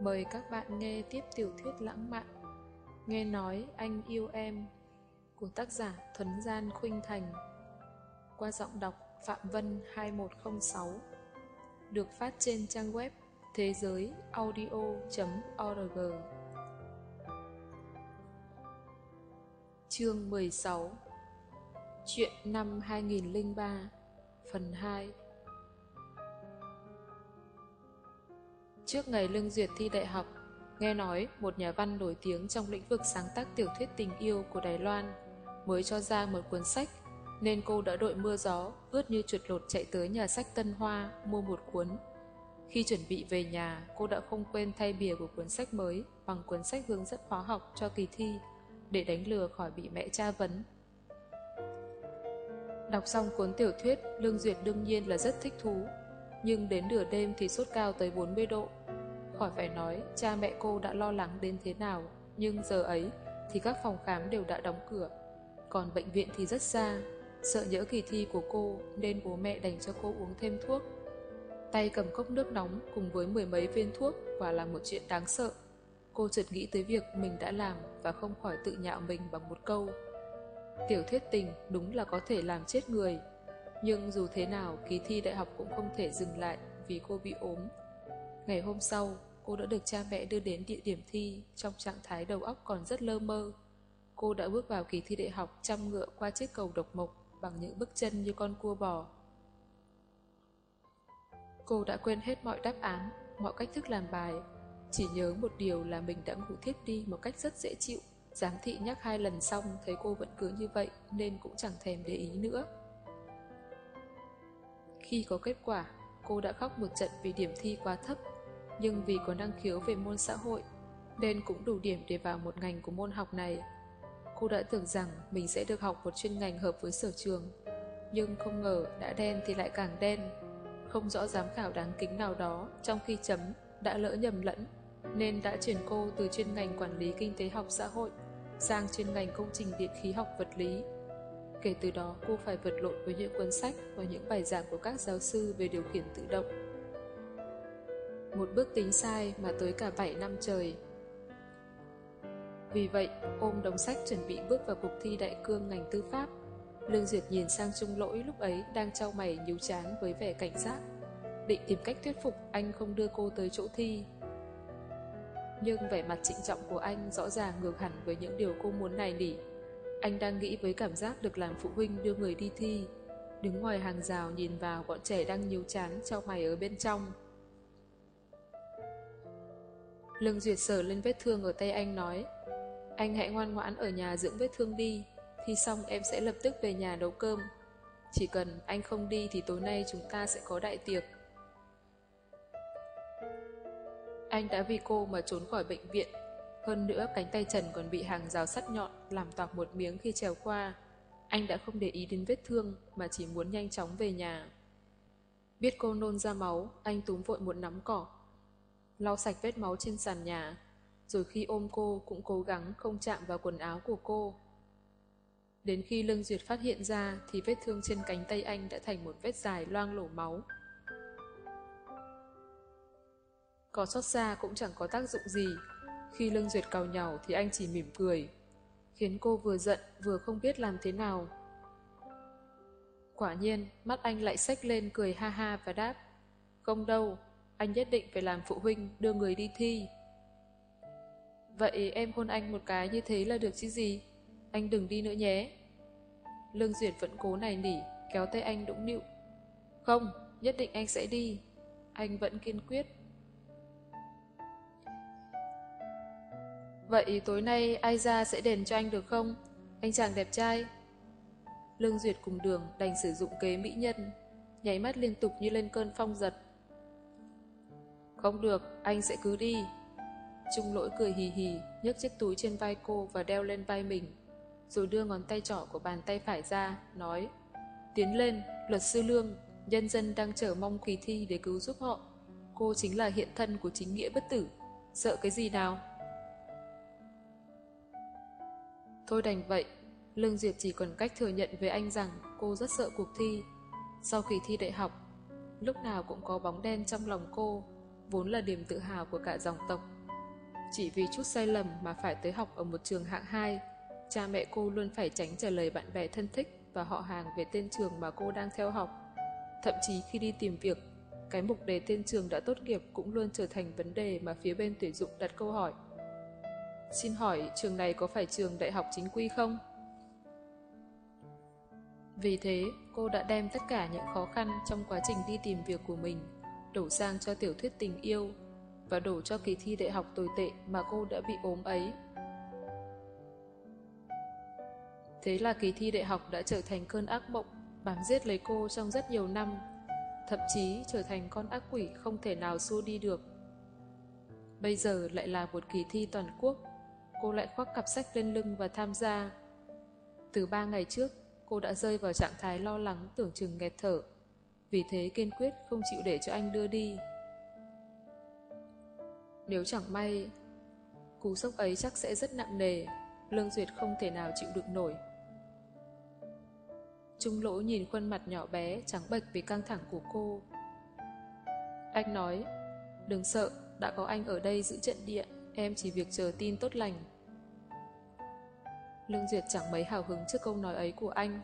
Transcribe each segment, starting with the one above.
Mời các bạn nghe tiếp tiểu thuyết lãng mạn. Nghe nói anh yêu em, của tác giả Thuấn Gian Khuynh Thành. Qua giọng đọc Phạm Vân 2106 được phát trên trang web thế giới audio.org Chương 16 Chuyện năm 2003 Phần 2 Trước ngày lương duyệt thi đại học, nghe nói một nhà văn nổi tiếng trong lĩnh vực sáng tác tiểu thuyết tình yêu của Đài Loan mới cho ra một cuốn sách, nên cô đã đội mưa gió, ướt như chuột lột chạy tới nhà sách Tân Hoa mua một cuốn. Khi chuẩn bị về nhà, cô đã không quên thay bìa của cuốn sách mới bằng cuốn sách hướng dẫn khóa học cho kỳ thi để đánh lừa khỏi bị mẹ tra vấn. Đọc xong cuốn tiểu thuyết, Lương Duyệt đương nhiên là rất thích thú, nhưng đến nửa đêm thì sốt cao tới 40 độ. Khỏi phải nói, cha mẹ cô đã lo lắng đến thế nào, nhưng giờ ấy thì các phòng khám đều đã đóng cửa. Còn bệnh viện thì rất xa, sợ nhỡ kỳ thi của cô nên bố mẹ đành cho cô uống thêm thuốc. Tay cầm cốc nước nóng cùng với mười mấy viên thuốc quả là một chuyện đáng sợ. Cô chợt nghĩ tới việc mình đã làm và không khỏi tự nhạo mình bằng một câu. Tiểu thuyết tình đúng là có thể làm chết người, nhưng dù thế nào kỳ thi đại học cũng không thể dừng lại vì cô bị ốm. Ngày hôm sau, cô đã được cha mẹ đưa đến địa điểm thi trong trạng thái đầu óc còn rất lơ mơ. Cô đã bước vào kỳ thi đại học chăm ngựa qua chiếc cầu độc mộc bằng những bước chân như con cua bò. Cô đã quên hết mọi đáp án, mọi cách thức làm bài, chỉ nhớ một điều là mình đã ngủ thiếp đi một cách rất dễ chịu. Giám thị nhắc hai lần xong thấy cô vẫn cứ như vậy nên cũng chẳng thèm để ý nữa. Khi có kết quả, cô đã khóc một trận vì điểm thi quá thấp, nhưng vì có năng khiếu về môn xã hội, nên cũng đủ điểm để vào một ngành của môn học này. Cô đã tưởng rằng mình sẽ được học một chuyên ngành hợp với sở trường, nhưng không ngờ đã đen thì lại càng đen. Không rõ giám khảo đáng kính nào đó trong khi chấm đã lỡ nhầm lẫn, nên đã chuyển cô từ chuyên ngành quản lý kinh tế học xã hội sang chuyên ngành công trình điện khí học vật lý. Kể từ đó cô phải vật lộn với những cuốn sách và những bài giảng của các giáo sư về điều khiển tự động. Một bước tính sai mà tới cả 7 năm trời. Vì vậy, ôm đống sách chuẩn bị bước vào cuộc thi đại cương ngành tư pháp. Lương Duyệt nhìn sang Trung Lỗi lúc ấy đang trao mày nhíu chán với vẻ cảnh giác. Định tìm cách thuyết phục anh không đưa cô tới chỗ thi. Nhưng vẻ mặt trịnh trọng của anh rõ ràng ngược hẳn với những điều cô muốn này nỉ. Anh đang nghĩ với cảm giác được làm phụ huynh đưa người đi thi. Đứng ngoài hàng rào nhìn vào bọn trẻ đang nhíu chán trao mày ở bên trong. Lương Duyệt sờ lên vết thương ở tay anh nói, Anh hãy ngoan ngoãn ở nhà dưỡng vết thương đi Thi xong em sẽ lập tức về nhà nấu cơm. Chỉ cần anh không đi thì tối nay chúng ta sẽ có đại tiệc. Anh đã vì cô mà trốn khỏi bệnh viện. Hơn nữa, cánh tay Trần còn bị hàng rào sắt nhọn Làm toạc một miếng khi trèo qua. Anh đã không để ý đến vết thương Mà chỉ muốn nhanh chóng về nhà. Biết cô nôn ra máu, Anh túm vội một nắm cỏ lau sạch vết máu trên sàn nhà, rồi khi ôm cô cũng cố gắng không chạm vào quần áo của cô. Đến khi Lương Duyệt phát hiện ra thì vết thương trên cánh tay anh đã thành một vết dài loang lổ máu. Có xót xa cũng chẳng có tác dụng gì. Khi Lương Duyệt cào nhàu thì anh chỉ mỉm cười, khiến cô vừa giận vừa không biết làm thế nào. Quả nhiên, mắt anh lại xách lên cười ha ha và đáp, không đâu, anh nhất định phải làm phụ huynh đưa người đi thi. Vậy em hôn anh một cái như thế là được chứ gì? Anh đừng đi nữa nhé. Lương Duyệt vẫn cố này nỉ, kéo tay anh đũng nịu. Không, nhất định anh sẽ đi. Anh vẫn kiên quyết. Vậy tối nay ai ra sẽ đền cho anh được không? Anh chàng đẹp trai. Lương Duyệt cùng đường đành sử dụng kế mỹ nhân, nháy mắt liên tục như lên cơn phong giật. Không được, anh sẽ cứ đi. Trung lỗi cười hì hì, nhấc chiếc túi trên vai cô và đeo lên vai mình, rồi đưa ngón tay trỏ của bàn tay phải ra, nói Tiến lên, luật sư Lương, nhân dân đang chờ mong kỳ thi để cứu giúp họ. Cô chính là hiện thân của chính nghĩa bất tử. Sợ cái gì nào? Thôi đành vậy, Lương Diệp chỉ còn cách thừa nhận với anh rằng cô rất sợ cuộc thi. Sau kỳ thi đại học, lúc nào cũng có bóng đen trong lòng cô, vốn là điểm tự hào của cả dòng tộc. Chỉ vì chút sai lầm mà phải tới học ở một trường hạng 2, cha mẹ cô luôn phải tránh trả lời bạn bè thân thích và họ hàng về tên trường mà cô đang theo học. Thậm chí khi đi tìm việc, cái mục đề tên trường đã tốt nghiệp cũng luôn trở thành vấn đề mà phía bên tuyển dụng đặt câu hỏi. Xin hỏi trường này có phải trường đại học chính quy không? Vì thế, cô đã đem tất cả những khó khăn trong quá trình đi tìm việc của mình đổ sang cho tiểu thuyết tình yêu và đổ cho kỳ thi đại học tồi tệ mà cô đã bị ốm ấy. Thế là kỳ thi đại học đã trở thành cơn ác mộng bám giết lấy cô trong rất nhiều năm, thậm chí trở thành con ác quỷ không thể nào xua đi được. Bây giờ lại là một kỳ thi toàn quốc, cô lại khoác cặp sách lên lưng và tham gia. Từ ba ngày trước, cô đã rơi vào trạng thái lo lắng tưởng chừng nghẹt thở, vì thế kiên quyết không chịu để cho anh đưa đi. Nếu chẳng may, cú sốc ấy chắc sẽ rất nặng nề, Lương Duyệt không thể nào chịu được nổi. Trung lỗ nhìn khuôn mặt nhỏ bé, trắng bệch vì căng thẳng của cô. Anh nói, đừng sợ, đã có anh ở đây giữ trận địa, em chỉ việc chờ tin tốt lành. Lương Duyệt chẳng mấy hào hứng trước câu nói ấy của anh.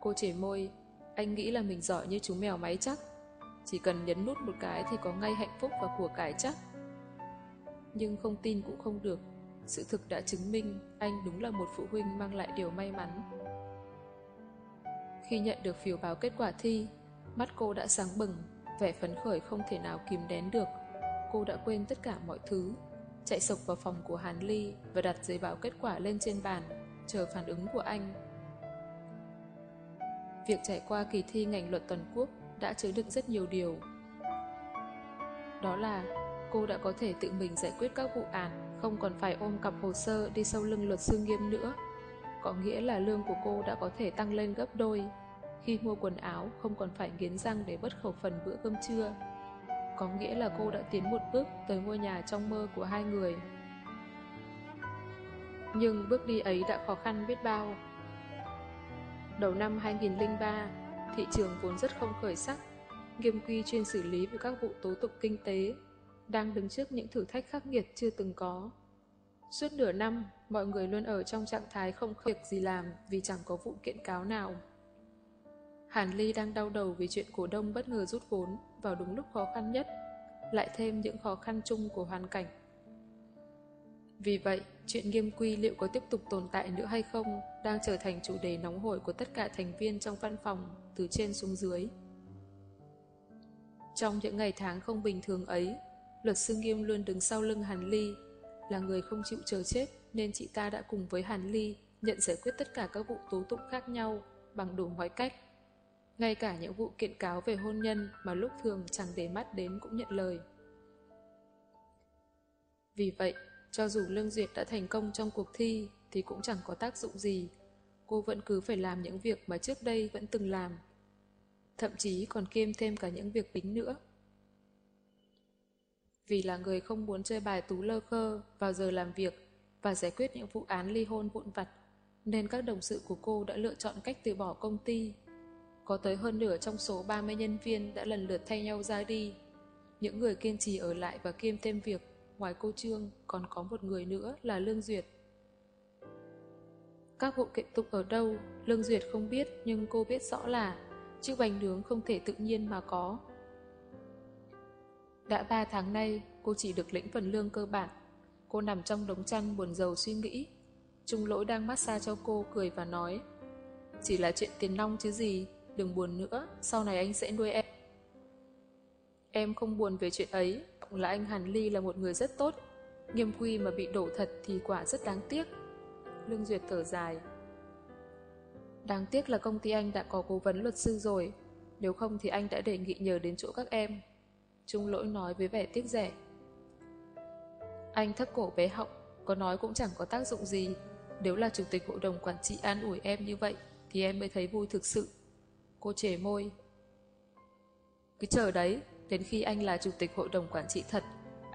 Cô chảy môi, anh nghĩ là mình giỏi như chú mèo máy chắc. Chỉ cần nhấn nút một cái thì có ngay hạnh phúc và của cải chắc. Nhưng không tin cũng không được. Sự thực đã chứng minh anh đúng là một phụ huynh mang lại điều may mắn. Khi nhận được phiếu báo kết quả thi, mắt cô đã sáng bừng, vẻ phấn khởi không thể nào kìm đén được. Cô đã quên tất cả mọi thứ, chạy sộc vào phòng của Hàn Ly và đặt giấy báo kết quả lên trên bàn, chờ phản ứng của anh. Việc trải qua kỳ thi ngành luật toàn quốc đã chứa đựng rất nhiều điều. Đó là cô đã có thể tự mình giải quyết các vụ án, không còn phải ôm cặp hồ sơ đi sau lưng luật sư nghiêm nữa có nghĩa là lương của cô đã có thể tăng lên gấp đôi. Khi mua quần áo không còn phải nghiến răng để bất khẩu phần bữa cơm trưa. Có nghĩa là cô đã tiến một bước tới ngôi nhà trong mơ của hai người. Nhưng bước đi ấy đã khó khăn biết bao. Đầu năm 2003, thị trường vốn rất không khởi sắc, nghiêm quy chuyên xử lý về các vụ tố tụng kinh tế, đang đứng trước những thử thách khắc nghiệt chưa từng có. Suốt nửa năm, mọi người luôn ở trong trạng thái không việc gì làm vì chẳng có vụ kiện cáo nào. Hàn Ly đang đau đầu vì chuyện cổ đông bất ngờ rút vốn vào đúng lúc khó khăn nhất, lại thêm những khó khăn chung của hoàn cảnh. Vì vậy, chuyện nghiêm quy liệu có tiếp tục tồn tại nữa hay không đang trở thành chủ đề nóng hổi của tất cả thành viên trong văn phòng từ trên xuống dưới. Trong những ngày tháng không bình thường ấy, luật sư nghiêm luôn đứng sau lưng Hàn Ly là người không chịu chờ chết nên chị ta đã cùng với Hàn Ly nhận giải quyết tất cả các vụ tố tụng khác nhau bằng đủ mọi cách. Ngay cả những vụ kiện cáo về hôn nhân mà lúc thường chẳng để mắt đến cũng nhận lời. Vì vậy, cho dù Lương Duyệt đã thành công trong cuộc thi thì cũng chẳng có tác dụng gì. Cô vẫn cứ phải làm những việc mà trước đây vẫn từng làm. Thậm chí còn kiêm thêm cả những việc bính nữa. Vì là người không muốn chơi bài tú lơ khơ vào giờ làm việc và giải quyết những vụ án ly hôn vụn vặt, nên các đồng sự của cô đã lựa chọn cách từ bỏ công ty. Có tới hơn nửa trong số 30 nhân viên đã lần lượt thay nhau ra đi. Những người kiên trì ở lại và kiêm thêm việc, ngoài cô Trương còn có một người nữa là Lương Duyệt. Các vụ kiện tụng ở đâu, Lương Duyệt không biết nhưng cô biết rõ là chiếc bánh nướng không thể tự nhiên mà có. Đã 3 tháng nay, cô chỉ được lĩnh phần lương cơ bản. Cô nằm trong đống chăn buồn rầu suy nghĩ. Trung lỗi đang massage cho cô cười và nói Chỉ là chuyện tiền nong chứ gì, đừng buồn nữa, sau này anh sẽ nuôi em. Em không buồn về chuyện ấy, là anh Hàn Ly là một người rất tốt. Nghiêm quy mà bị đổ thật thì quả rất đáng tiếc. Lương Duyệt thở dài. Đáng tiếc là công ty anh đã có cố vấn luật sư rồi, nếu không thì anh đã đề nghị nhờ đến chỗ các em. Trung lỗi nói với vẻ tiếc rẻ. Anh thấp cổ bé họng, có nói cũng chẳng có tác dụng gì. Nếu là chủ tịch hội đồng quản trị an ủi em như vậy, thì em mới thấy vui thực sự. Cô trẻ môi. Cứ chờ đấy, đến khi anh là chủ tịch hội đồng quản trị thật,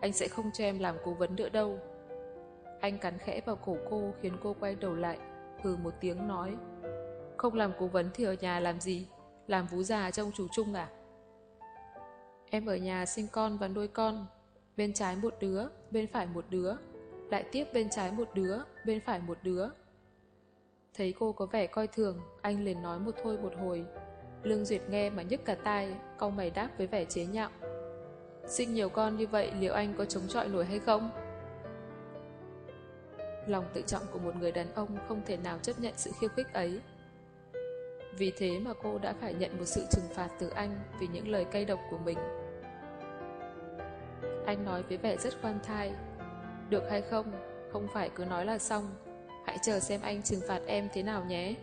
anh sẽ không cho em làm cố vấn nữa đâu. Anh cắn khẽ vào cổ cô khiến cô quay đầu lại, hừ một tiếng nói. Không làm cố vấn thì ở nhà làm gì? Làm vú già trong chủ chung à? Em ở nhà sinh con và nuôi con, bên trái một đứa, bên phải một đứa, lại tiếp bên trái một đứa, bên phải một đứa. Thấy cô có vẻ coi thường, anh liền nói một thôi một hồi. Lương Duyệt nghe mà nhức cả tai, cau mày đáp với vẻ chế nhạo. Sinh nhiều con như vậy liệu anh có chống chọi nổi hay không? Lòng tự trọng của một người đàn ông không thể nào chấp nhận sự khiêu khích ấy. Vì thế mà cô đã phải nhận một sự trừng phạt từ anh vì những lời cay độc của mình. Anh nói với vẻ rất khoan thai. Được hay không? Không phải cứ nói là xong. Hãy chờ xem anh trừng phạt em thế nào nhé.